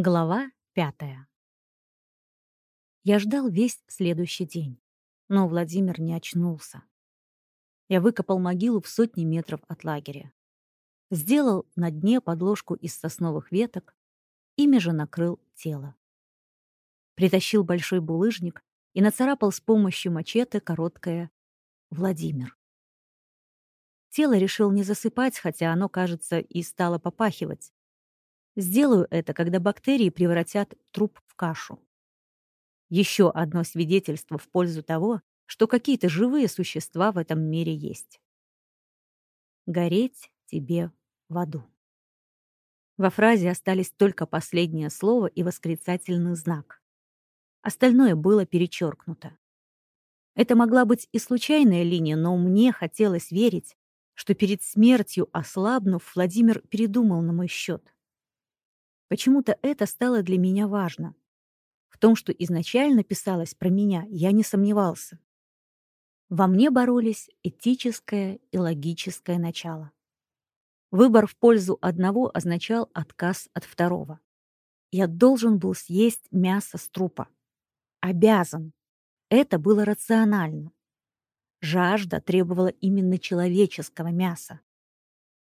Глава пятая. Я ждал весь следующий день, но Владимир не очнулся. Я выкопал могилу в сотни метров от лагеря. Сделал на дне подложку из сосновых веток, ими же накрыл тело. Притащил большой булыжник и нацарапал с помощью мачете короткое «Владимир». Тело решил не засыпать, хотя оно, кажется, и стало попахивать. Сделаю это, когда бактерии превратят труп в кашу. Еще одно свидетельство в пользу того, что какие-то живые существа в этом мире есть. Гореть тебе в аду. Во фразе остались только последнее слово и восклицательный знак. Остальное было перечеркнуто. Это могла быть и случайная линия, но мне хотелось верить, что перед смертью, ослабнув, Владимир передумал на мой счет. Почему-то это стало для меня важно. В том, что изначально писалось про меня, я не сомневался. Во мне боролись этическое и логическое начало. Выбор в пользу одного означал отказ от второго. Я должен был съесть мясо с трупа. Обязан. Это было рационально. Жажда требовала именно человеческого мяса.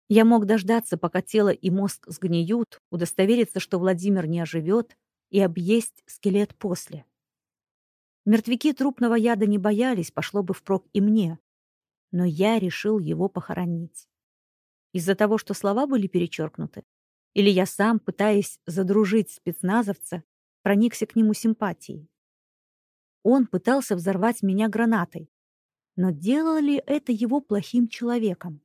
Я мог дождаться, пока тело и мозг сгниют, удостовериться, что Владимир не оживет, и объесть скелет после. Мертвяки трупного яда не боялись, пошло бы впрок и мне. Но я решил его похоронить. Из-за того, что слова были перечеркнуты? Или я сам, пытаясь задружить спецназовца, проникся к нему симпатией? Он пытался взорвать меня гранатой. Но делало ли это его плохим человеком?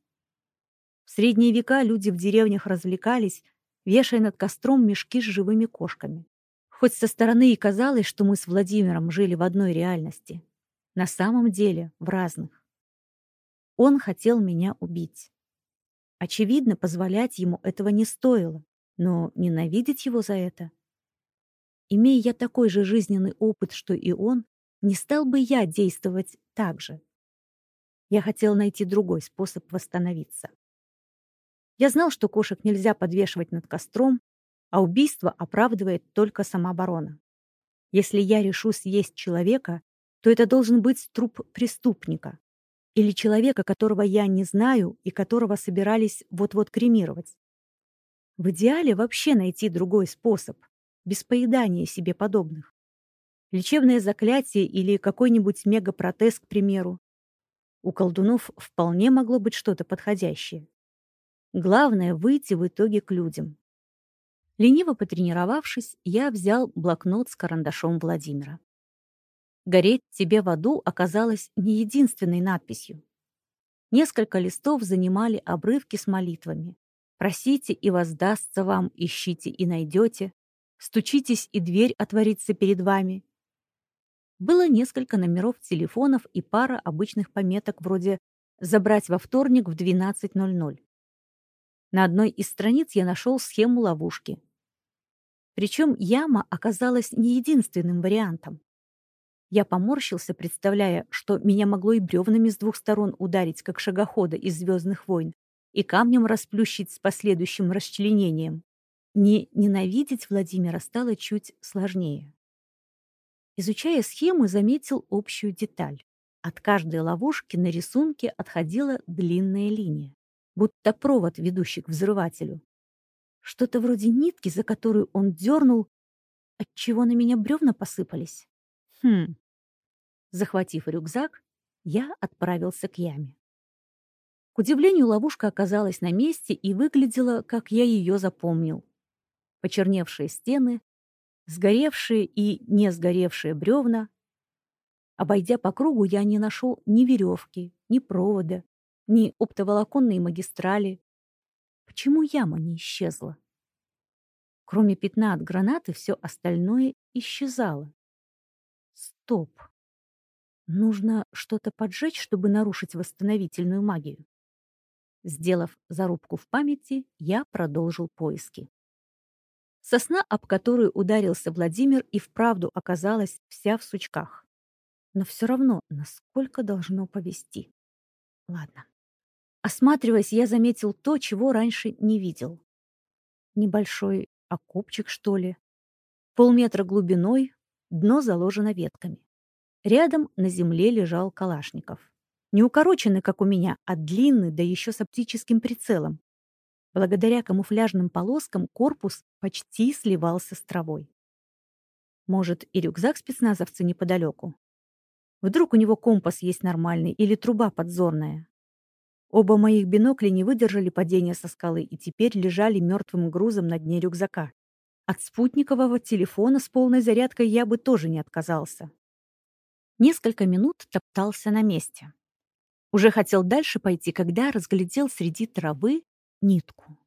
В средние века люди в деревнях развлекались, вешая над костром мешки с живыми кошками. Хоть со стороны и казалось, что мы с Владимиром жили в одной реальности, на самом деле в разных. Он хотел меня убить. Очевидно, позволять ему этого не стоило, но ненавидеть его за это. Имея я такой же жизненный опыт, что и он, не стал бы я действовать так же. Я хотел найти другой способ восстановиться. Я знал, что кошек нельзя подвешивать над костром, а убийство оправдывает только самооборона. Если я решу съесть человека, то это должен быть труп преступника или человека, которого я не знаю и которого собирались вот-вот кремировать. В идеале вообще найти другой способ, без поедания себе подобных. Лечебное заклятие или какой-нибудь мегапротез, к примеру. У колдунов вполне могло быть что-то подходящее. Главное — выйти в итоге к людям. Лениво потренировавшись, я взял блокнот с карандашом Владимира. «Гореть тебе в аду» оказалось не единственной надписью. Несколько листов занимали обрывки с молитвами. «Просите, и воздастся вам, ищите, и найдете», «Стучитесь, и дверь отворится перед вами». Было несколько номеров телефонов и пара обычных пометок вроде «Забрать во вторник в 12.00». На одной из страниц я нашел схему ловушки. Причем яма оказалась не единственным вариантом. Я поморщился, представляя, что меня могло и бревнами с двух сторон ударить, как шагохода из «Звездных войн», и камнем расплющить с последующим расчленением. Не ненавидеть Владимира стало чуть сложнее. Изучая схему, заметил общую деталь. От каждой ловушки на рисунке отходила длинная линия будто провод, ведущий к взрывателю. Что-то вроде нитки, за которую он дернул, отчего на меня бревна посыпались. Хм. Захватив рюкзак, я отправился к яме. К удивлению, ловушка оказалась на месте и выглядела, как я ее запомнил. Почерневшие стены, сгоревшие и не сгоревшие бревна. Обойдя по кругу, я не нашел ни веревки, ни провода, ни оптоволоконные магистрали. Почему яма не исчезла? Кроме пятна от гранаты, все остальное исчезало. Стоп. Нужно что-то поджечь, чтобы нарушить восстановительную магию. Сделав зарубку в памяти, я продолжил поиски. Сосна, об которую ударился Владимир, и вправду оказалась вся в сучках. Но все равно, насколько должно повести. Ладно. Осматриваясь, я заметил то, чего раньше не видел. Небольшой окопчик, что ли, Полметра глубиной, дно заложено ветками. Рядом на земле лежал Калашников. Не укороченный, как у меня, а длинный, да еще с оптическим прицелом. Благодаря камуфляжным полоскам корпус почти сливался с травой. Может, и рюкзак спецназовца неподалеку? Вдруг у него компас есть нормальный или труба подзорная? Оба моих бинокля не выдержали падения со скалы и теперь лежали мертвым грузом на дне рюкзака. От спутникового телефона с полной зарядкой я бы тоже не отказался. Несколько минут топтался на месте. Уже хотел дальше пойти, когда разглядел среди травы нитку.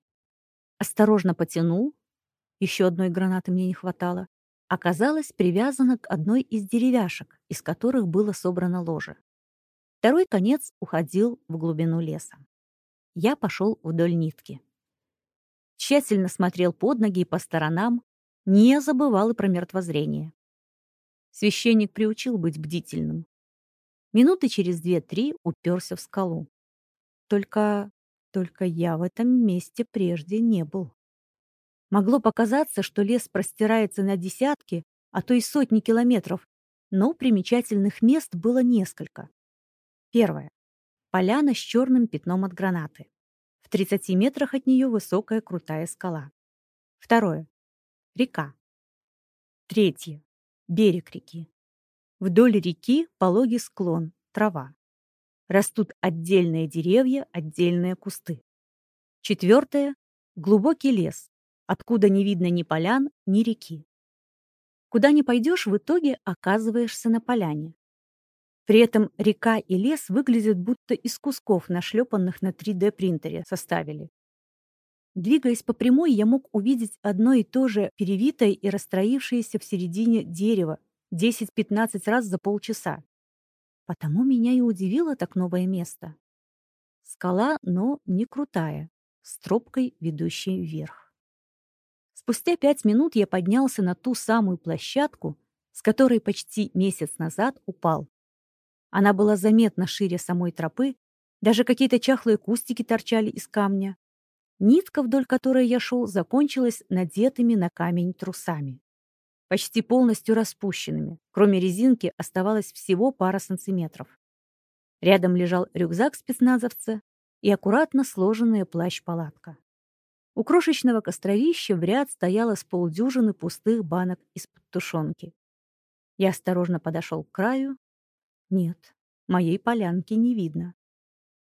Осторожно потянул. Еще одной гранаты мне не хватало. Оказалось, привязана к одной из деревяшек, из которых было собрано ложе. Второй конец уходил в глубину леса. Я пошел вдоль нитки. Тщательно смотрел под ноги и по сторонам, не забывал и про мертвозрение. Священник приучил быть бдительным. Минуты через две-три уперся в скалу. Только... только я в этом месте прежде не был. Могло показаться, что лес простирается на десятки, а то и сотни километров, но примечательных мест было несколько. Первое. Поляна с черным пятном от гранаты. В 30 метрах от нее высокая крутая скала. Второе. Река. Третье. Берег реки. Вдоль реки пологий склон, трава. Растут отдельные деревья, отдельные кусты. Четвертое. Глубокий лес, откуда не видно ни полян, ни реки. Куда ни пойдешь, в итоге оказываешься на поляне. При этом река и лес выглядят будто из кусков, нашлепанных на 3D-принтере, составили. Двигаясь по прямой, я мог увидеть одно и то же перевитое и расстроившееся в середине дерево 10-15 раз за полчаса. Потому меня и удивило так новое место. Скала, но не крутая, с тропкой, ведущей вверх. Спустя пять минут я поднялся на ту самую площадку, с которой почти месяц назад упал. Она была заметно шире самой тропы, даже какие-то чахлые кустики торчали из камня. Нитка, вдоль которой я шел, закончилась надетыми на камень трусами. Почти полностью распущенными. Кроме резинки оставалось всего пара сантиметров. Рядом лежал рюкзак спецназовца и аккуратно сложенная плащ-палатка. У крошечного костровища в ряд стояло с полдюжины пустых банок из-под тушенки. Я осторожно подошел к краю нет, моей полянки не видно.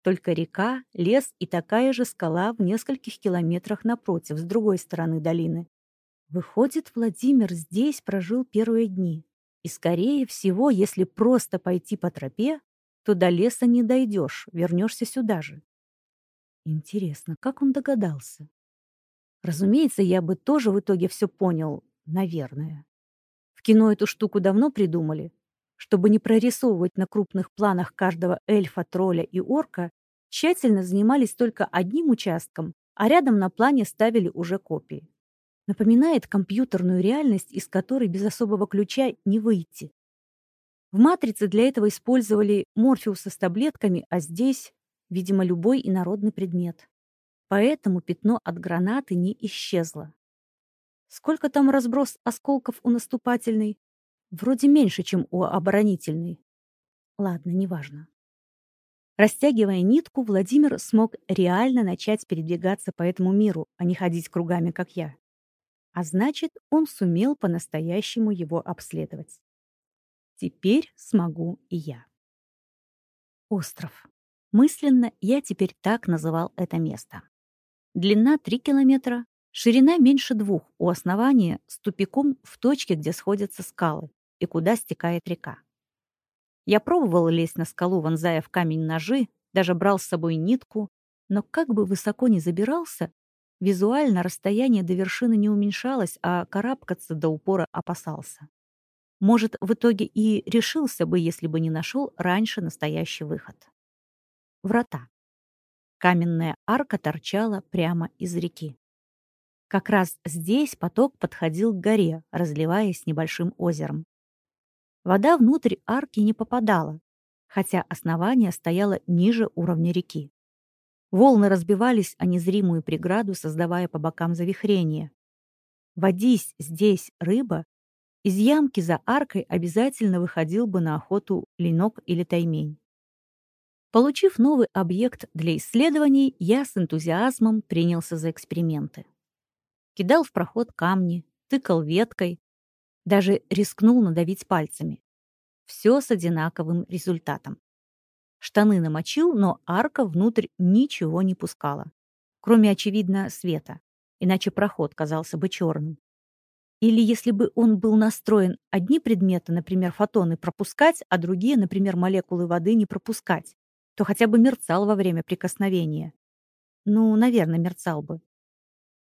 Только река, лес и такая же скала в нескольких километрах напротив, с другой стороны долины. Выходит, Владимир здесь прожил первые дни. И, скорее всего, если просто пойти по тропе, то до леса не дойдешь, вернешься сюда же. Интересно, как он догадался? Разумеется, я бы тоже в итоге все понял, наверное. В кино эту штуку давно придумали, чтобы не прорисовывать на крупных планах каждого эльфа, тролля и орка, тщательно занимались только одним участком, а рядом на плане ставили уже копии. Напоминает компьютерную реальность, из которой без особого ключа не выйти. В «Матрице» для этого использовали Морфеуса с таблетками, а здесь, видимо, любой инородный предмет. Поэтому пятно от гранаты не исчезло. Сколько там разброс осколков у наступательной? Вроде меньше, чем у оборонительной. Ладно, неважно. Растягивая нитку, Владимир смог реально начать передвигаться по этому миру, а не ходить кругами, как я. А значит, он сумел по-настоящему его обследовать. Теперь смогу и я. Остров. Мысленно я теперь так называл это место. Длина 3 километра, ширина меньше двух, у основания с тупиком в точке, где сходятся скалы и куда стекает река. Я пробовал лезть на скалу, вонзая в камень ножи, даже брал с собой нитку, но как бы высоко ни забирался, визуально расстояние до вершины не уменьшалось, а карабкаться до упора опасался. Может, в итоге и решился бы, если бы не нашел раньше настоящий выход. Врата. Каменная арка торчала прямо из реки. Как раз здесь поток подходил к горе, разливаясь небольшим озером. Вода внутрь арки не попадала, хотя основание стояло ниже уровня реки. Волны разбивались о незримую преграду, создавая по бокам завихрение. Водись здесь рыба, из ямки за аркой обязательно выходил бы на охоту ленок или таймень. Получив новый объект для исследований, я с энтузиазмом принялся за эксперименты. Кидал в проход камни, тыкал веткой, даже рискнул надавить пальцами. Все с одинаковым результатом. Штаны намочил, но арка внутрь ничего не пускала. Кроме, очевидно, света. Иначе проход казался бы черным. Или если бы он был настроен одни предметы, например, фотоны, пропускать, а другие, например, молекулы воды, не пропускать, то хотя бы мерцал во время прикосновения. Ну, наверное, мерцал бы.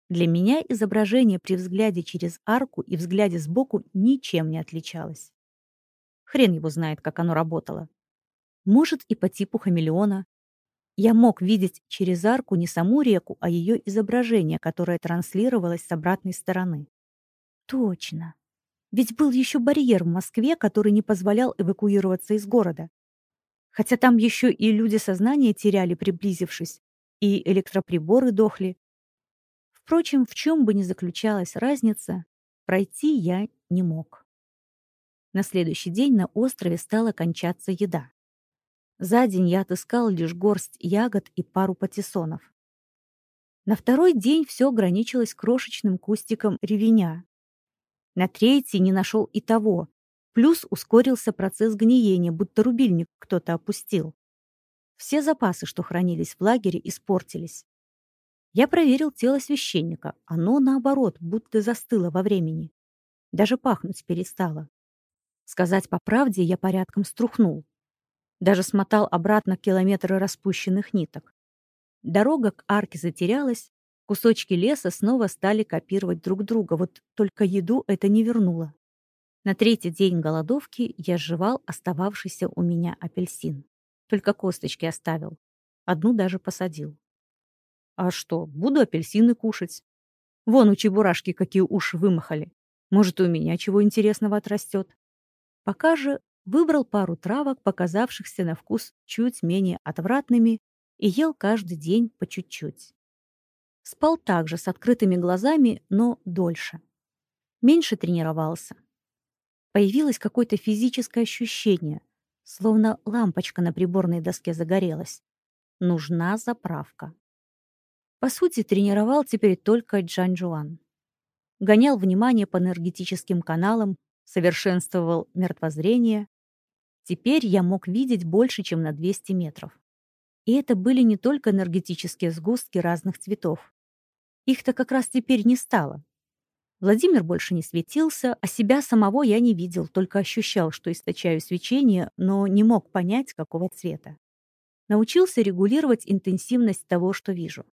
Для меня изображение при взгляде через арку и взгляде сбоку ничем не отличалось. Хрен его знает, как оно работало. Может, и по типу хамелеона. Я мог видеть через арку не саму реку, а ее изображение, которое транслировалось с обратной стороны. Точно. Ведь был еще барьер в Москве, который не позволял эвакуироваться из города. Хотя там еще и люди сознание теряли, приблизившись, и электроприборы дохли. Впрочем, в чем бы ни заключалась разница, пройти я не мог. На следующий день на острове стала кончаться еда. За день я отыскал лишь горсть ягод и пару патиссонов. На второй день все ограничилось крошечным кустиком ревеня, на третий не нашел и того. Плюс ускорился процесс гниения, будто рубильник кто-то опустил. Все запасы, что хранились в лагере, испортились. Я проверил тело священника. Оно, наоборот, будто застыло во времени. Даже пахнуть перестало. Сказать по правде, я порядком струхнул. Даже смотал обратно километры распущенных ниток. Дорога к арке затерялась, Кусочки леса снова стали копировать друг друга, вот только еду это не вернуло. На третий день голодовки я жевал остававшийся у меня апельсин. Только косточки оставил. Одну даже посадил. А что, буду апельсины кушать. Вон у чебурашки какие уши вымахали. Может, у меня чего интересного отрастет. Пока же выбрал пару травок, показавшихся на вкус чуть менее отвратными, и ел каждый день по чуть-чуть. Спал также с открытыми глазами, но дольше. Меньше тренировался. Появилось какое-то физическое ощущение, словно лампочка на приборной доске загорелась. Нужна заправка. По сути, тренировал теперь только Джан Джуан. Гонял внимание по энергетическим каналам, совершенствовал мертвозрение. Теперь я мог видеть больше, чем на 200 метров. И это были не только энергетические сгустки разных цветов. Их-то как раз теперь не стало. Владимир больше не светился, а себя самого я не видел, только ощущал, что источаю свечение, но не мог понять, какого цвета. Научился регулировать интенсивность того, что вижу.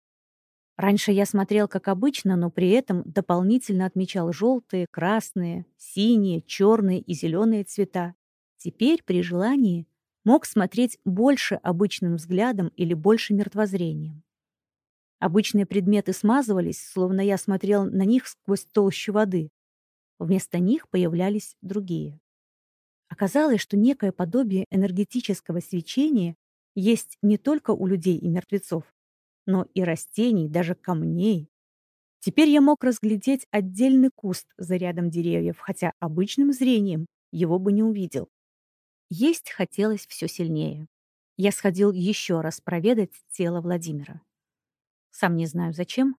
Раньше я смотрел как обычно, но при этом дополнительно отмечал желтые, красные, синие, черные и зеленые цвета. Теперь, при желании, мог смотреть больше обычным взглядом или больше мертвозрением. Обычные предметы смазывались, словно я смотрел на них сквозь толщу воды. Вместо них появлялись другие. Оказалось, что некое подобие энергетического свечения есть не только у людей и мертвецов, но и растений, даже камней. Теперь я мог разглядеть отдельный куст за рядом деревьев, хотя обычным зрением его бы не увидел. Есть хотелось все сильнее. Я сходил еще раз проведать тело Владимира. Сам не знаю зачем.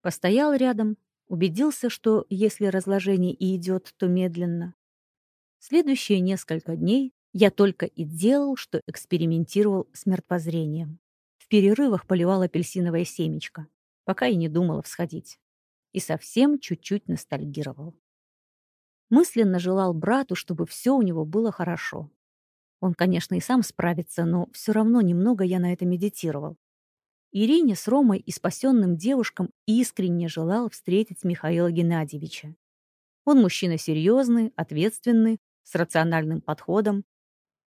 Постоял рядом, убедился, что если разложение и идет, то медленно. Следующие несколько дней я только и делал, что экспериментировал с мертвозрением. Перерывах поливал апельсиновое семечко, пока и не думала всходить. И совсем чуть-чуть ностальгировал. Мысленно желал брату, чтобы все у него было хорошо. Он, конечно, и сам справится, но все равно немного я на это медитировал. Ирине с Ромой и спасенным девушкам искренне желал встретить Михаила Геннадьевича. Он мужчина серьезный, ответственный, с рациональным подходом.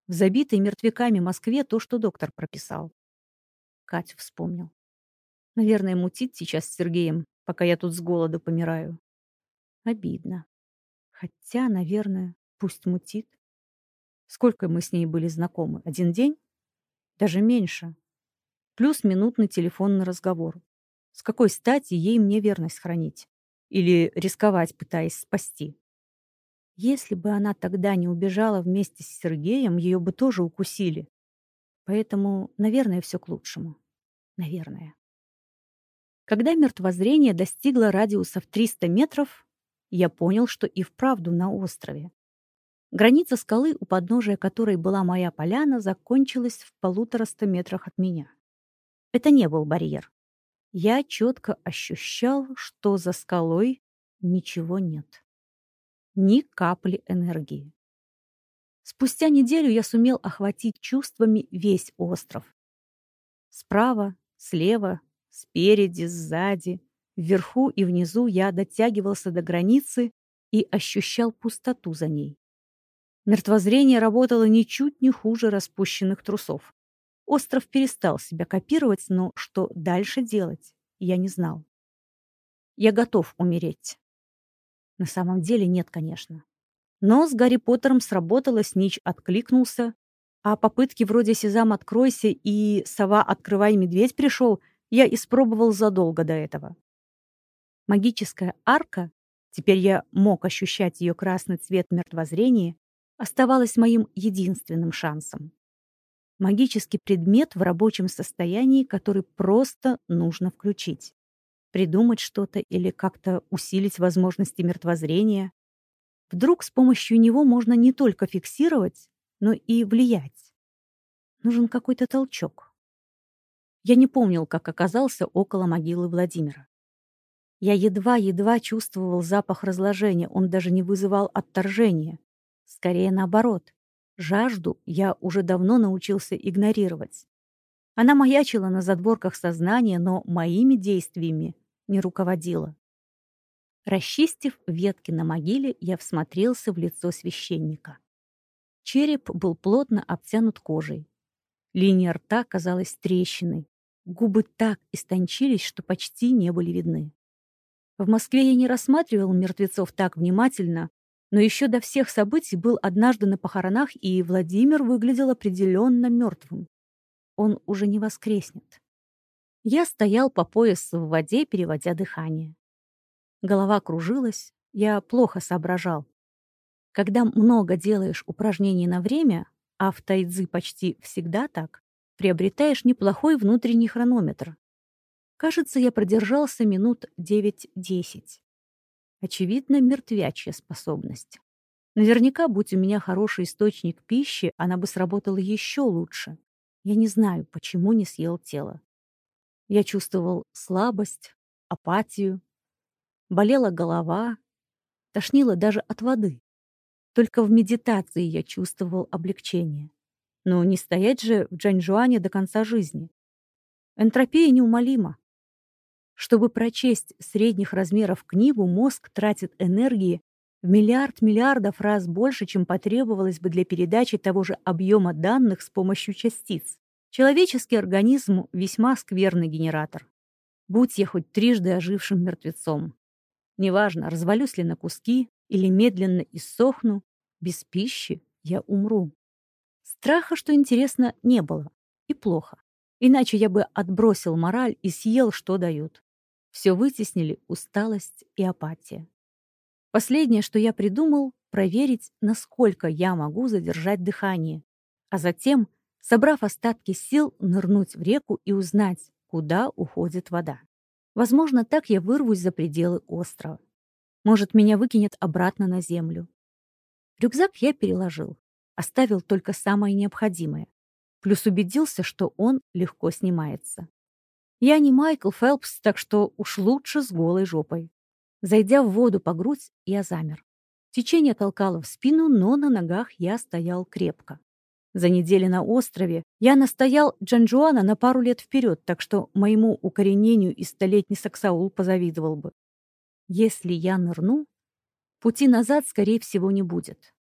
В забитой мертвяками Москве то, что доктор прописал. Катю вспомнил. Наверное, мутит сейчас с Сергеем, пока я тут с голоду помираю. Обидно. Хотя, наверное, пусть мутит. Сколько мы с ней были знакомы? Один день? Даже меньше плюс минутный телефонный разговор. С какой стати ей мне верность хранить? Или рисковать, пытаясь спасти? Если бы она тогда не убежала вместе с Сергеем, ее бы тоже укусили. Поэтому, наверное, все к лучшему. Наверное. Когда мертвозрение достигло радиуса в 300 метров, я понял, что и вправду на острове. Граница скалы, у подножия которой была моя поляна, закончилась в полутораста метрах от меня. Это не был барьер. Я четко ощущал, что за скалой ничего нет. Ни капли энергии. Спустя неделю я сумел охватить чувствами весь остров. Справа, слева, спереди, сзади, вверху и внизу я дотягивался до границы и ощущал пустоту за ней. Мертвозрение работало ничуть не хуже распущенных трусов. Остров перестал себя копировать, но что дальше делать, я не знал. Я готов умереть. На самом деле нет, конечно. Но с Гарри Поттером сработало, Снич откликнулся, а попытки вроде «Сезам, откройся» и «Сова, открывай, медведь пришел» я испробовал задолго до этого. Магическая арка, теперь я мог ощущать ее красный цвет мертвозрения, оставалась моим единственным шансом. Магический предмет в рабочем состоянии, который просто нужно включить. Придумать что-то или как-то усилить возможности мертвозрения. Вдруг с помощью него можно не только фиксировать, но и влиять. Нужен какой-то толчок. Я не помнил, как оказался около могилы Владимира. Я едва-едва чувствовал запах разложения, он даже не вызывал отторжения. Скорее наоборот. Жажду я уже давно научился игнорировать. Она маячила на задворках сознания, но моими действиями не руководила. Расчистив ветки на могиле, я всмотрелся в лицо священника. Череп был плотно обтянут кожей. Линия рта казалась трещиной. Губы так истончились, что почти не были видны. В Москве я не рассматривал мертвецов так внимательно, но еще до всех событий был однажды на похоронах, и Владимир выглядел определенно мертвым. Он уже не воскреснет. Я стоял по пояс в воде, переводя дыхание. Голова кружилась, я плохо соображал. Когда много делаешь упражнений на время, а в тайцзи почти всегда так, приобретаешь неплохой внутренний хронометр. Кажется, я продержался минут 9-10. Очевидно, мертвячья способность. Наверняка, будь у меня хороший источник пищи, она бы сработала еще лучше. Я не знаю, почему не съел тело. Я чувствовал слабость, апатию. Болела голова, тошнило даже от воды. Только в медитации я чувствовал облегчение. Но не стоять же в Джаньжуане до конца жизни. Энтропия неумолима. Чтобы прочесть средних размеров книгу, мозг тратит энергии в миллиард миллиардов раз больше, чем потребовалось бы для передачи того же объема данных с помощью частиц. Человеческий организм — весьма скверный генератор. Будь я хоть трижды ожившим мертвецом. Неважно, развалюсь ли на куски или медленно иссохну, без пищи я умру. Страха, что интересно, не было. И плохо. Иначе я бы отбросил мораль и съел, что дают. Все вытеснили усталость и апатия. Последнее, что я придумал, проверить, насколько я могу задержать дыхание, а затем, собрав остатки сил, нырнуть в реку и узнать, куда уходит вода. Возможно, так я вырвусь за пределы острова. Может, меня выкинет обратно на землю. Рюкзак я переложил, оставил только самое необходимое, плюс убедился, что он легко снимается. Я не Майкл Фелпс, так что уж лучше с голой жопой. Зайдя в воду по грудь, я замер. Течение толкало в спину, но на ногах я стоял крепко. За неделю на острове я настоял Джанжуана на пару лет вперед, так что моему укоренению и столетний Саксаул позавидовал бы. Если я нырну, пути назад, скорее всего, не будет.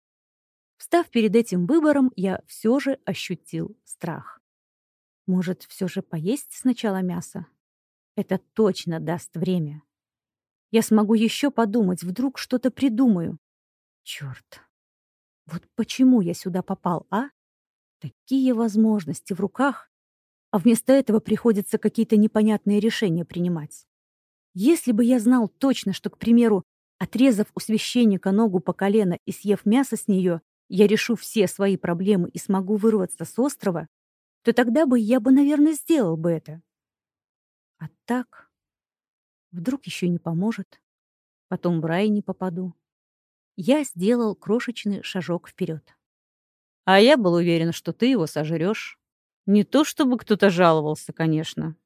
Встав перед этим выбором, я все же ощутил страх. Может, все же поесть сначала мясо? Это точно даст время. Я смогу еще подумать, вдруг что-то придумаю. Черт. Вот почему я сюда попал, а? Такие возможности в руках, а вместо этого приходится какие-то непонятные решения принимать. Если бы я знал точно, что, к примеру, отрезав у священника ногу по колено и съев мясо с нее, я решу все свои проблемы и смогу вырваться с острова, то тогда бы я бы, наверное, сделал бы это. А так, вдруг еще не поможет, потом в рай не попаду. Я сделал крошечный шажок вперед. А я был уверен, что ты его сожрешь. Не то чтобы кто-то жаловался, конечно.